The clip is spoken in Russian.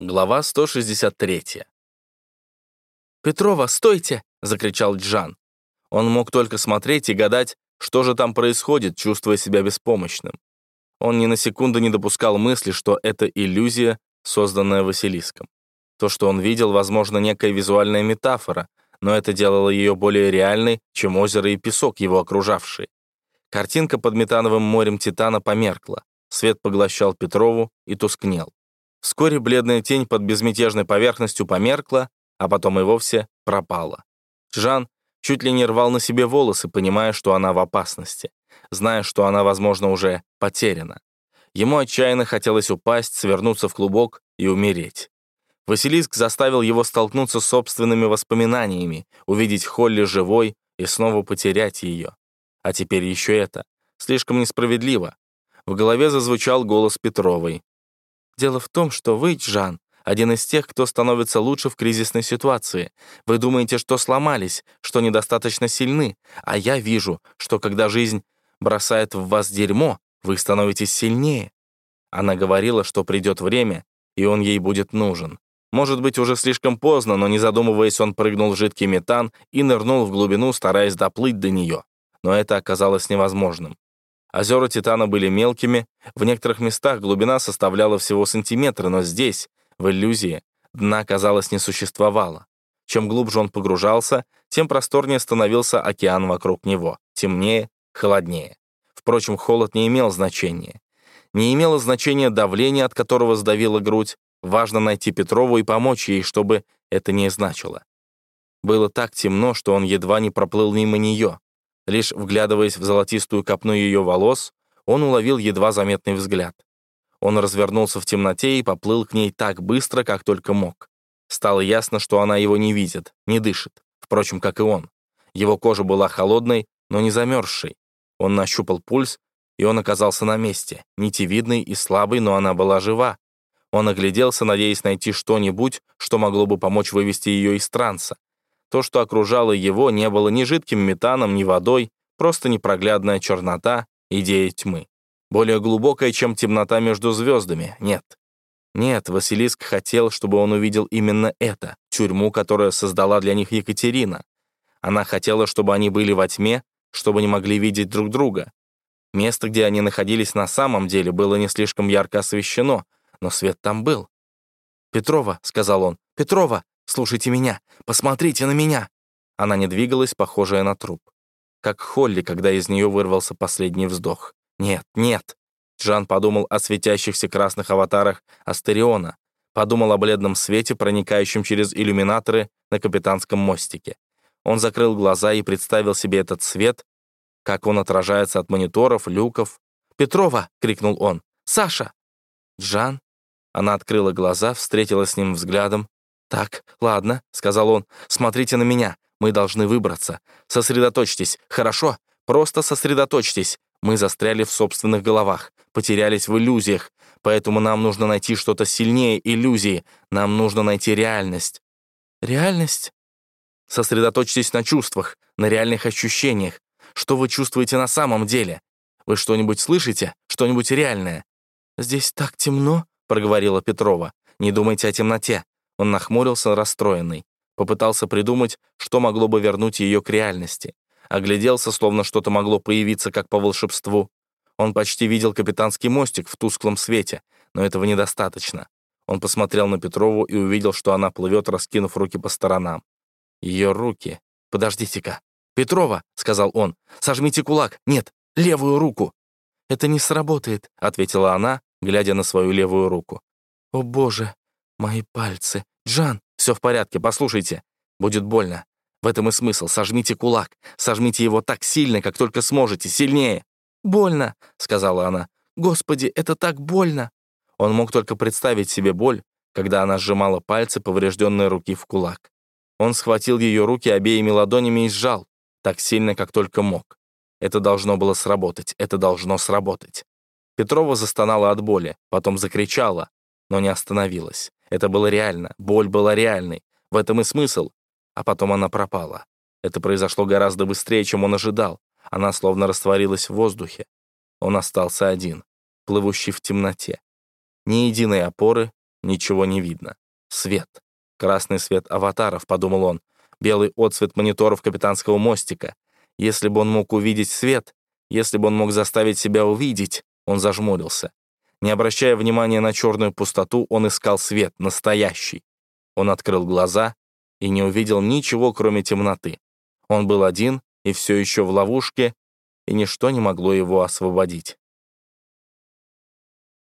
Глава 163. «Петрова, стойте!» — закричал Джан. Он мог только смотреть и гадать, что же там происходит, чувствуя себя беспомощным. Он ни на секунду не допускал мысли, что это иллюзия, созданная Василиском. То, что он видел, возможно, некая визуальная метафора, но это делало ее более реальной, чем озеро и песок, его окружавшие. Картинка под метановым морем Титана померкла. Свет поглощал Петрову и тускнел. Вскоре бледная тень под безмятежной поверхностью померкла, а потом и вовсе пропала. Жан чуть ли не рвал на себе волосы, понимая, что она в опасности, зная, что она, возможно, уже потеряна. Ему отчаянно хотелось упасть, свернуться в клубок и умереть. Василиск заставил его столкнуться с собственными воспоминаниями, увидеть Холли живой и снова потерять ее. А теперь еще это. Слишком несправедливо. В голове зазвучал голос Петровой. Дело в том, что вы, Джан, один из тех, кто становится лучше в кризисной ситуации. Вы думаете, что сломались, что недостаточно сильны, а я вижу, что когда жизнь бросает в вас дерьмо, вы становитесь сильнее. Она говорила, что придет время, и он ей будет нужен. Может быть, уже слишком поздно, но не задумываясь, он прыгнул в жидкий метан и нырнул в глубину, стараясь доплыть до нее. Но это оказалось невозможным. Озера Титана были мелкими, в некоторых местах глубина составляла всего сантиметры, но здесь, в иллюзии, дна, казалось, не существовало. Чем глубже он погружался, тем просторнее становился океан вокруг него, темнее, холоднее. Впрочем, холод не имел значения. Не имело значения давление, от которого сдавила грудь. Важно найти Петрову и помочь ей, чтобы это не значило. Было так темно, что он едва не проплыл мимо нее. Лишь вглядываясь в золотистую копну ее волос, он уловил едва заметный взгляд. Он развернулся в темноте и поплыл к ней так быстро, как только мог. Стало ясно, что она его не видит, не дышит, впрочем, как и он. Его кожа была холодной, но не замерзшей. Он нащупал пульс, и он оказался на месте, нитевидный и слабый, но она была жива. Он огляделся, надеясь найти что-нибудь, что могло бы помочь вывести ее из транса. То, что окружало его, не было ни жидким метаном, ни водой, просто непроглядная чернота, идея тьмы. Более глубокая, чем темнота между звездами, нет. Нет, Василиск хотел, чтобы он увидел именно это, тюрьму, которую создала для них Екатерина. Она хотела, чтобы они были во тьме, чтобы не могли видеть друг друга. Место, где они находились на самом деле, было не слишком ярко освещено, но свет там был. «Петрова», — сказал он, — «Петрова, Слушайте меня! Посмотрите на меня!» Она не двигалась, похожая на труп. Как Холли, когда из нее вырвался последний вздох. «Нет, нет!» Джан подумал о светящихся красных аватарах Астериона, подумал о бледном свете, проникающем через иллюминаторы на капитанском мостике. Он закрыл глаза и представил себе этот свет, как он отражается от мониторов, люков. «Петрова!» — крикнул он. «Саша!» «Джан?» Она открыла глаза, встретилась с ним взглядом. «Так, ладно», — сказал он, — «смотрите на меня. Мы должны выбраться. Сосредоточьтесь, хорошо? Просто сосредоточьтесь. Мы застряли в собственных головах, потерялись в иллюзиях, поэтому нам нужно найти что-то сильнее иллюзии. Нам нужно найти реальность». «Реальность?» Сосредоточьтесь на чувствах, на реальных ощущениях. Что вы чувствуете на самом деле? Вы что-нибудь слышите? Что-нибудь реальное?» «Здесь так темно», — проговорила Петрова. «Не думайте о темноте. Он нахмурился, расстроенный. Попытался придумать, что могло бы вернуть ее к реальности. Огляделся, словно что-то могло появиться, как по волшебству. Он почти видел капитанский мостик в тусклом свете, но этого недостаточно. Он посмотрел на Петрову и увидел, что она плывет, раскинув руки по сторонам. Ее руки. «Подождите-ка». «Петрова», — сказал он, — «сожмите кулак. Нет, левую руку». «Это не сработает», — ответила она, глядя на свою левую руку. «О, Боже, Мои пальцы. Джан, все в порядке, послушайте. Будет больно. В этом и смысл. Сожмите кулак. Сожмите его так сильно, как только сможете. Сильнее. «Больно», — сказала она. «Господи, это так больно!» Он мог только представить себе боль, когда она сжимала пальцы поврежденной руки в кулак. Он схватил ее руки обеими ладонями и сжал, так сильно, как только мог. Это должно было сработать, это должно сработать. Петрова застонала от боли, потом закричала, но не остановилась. Это было реально, боль была реальной. В этом и смысл. А потом она пропала. Это произошло гораздо быстрее, чем он ожидал. Она словно растворилась в воздухе. Он остался один, плывущий в темноте. Ни единой опоры, ничего не видно. Свет. Красный свет аватаров, подумал он. Белый отсвет мониторов капитанского мостика. Если бы он мог увидеть свет, если бы он мог заставить себя увидеть, он зажмурился. Не обращая внимания на черную пустоту, он искал свет, настоящий. Он открыл глаза и не увидел ничего, кроме темноты. Он был один и все еще в ловушке, и ничто не могло его освободить.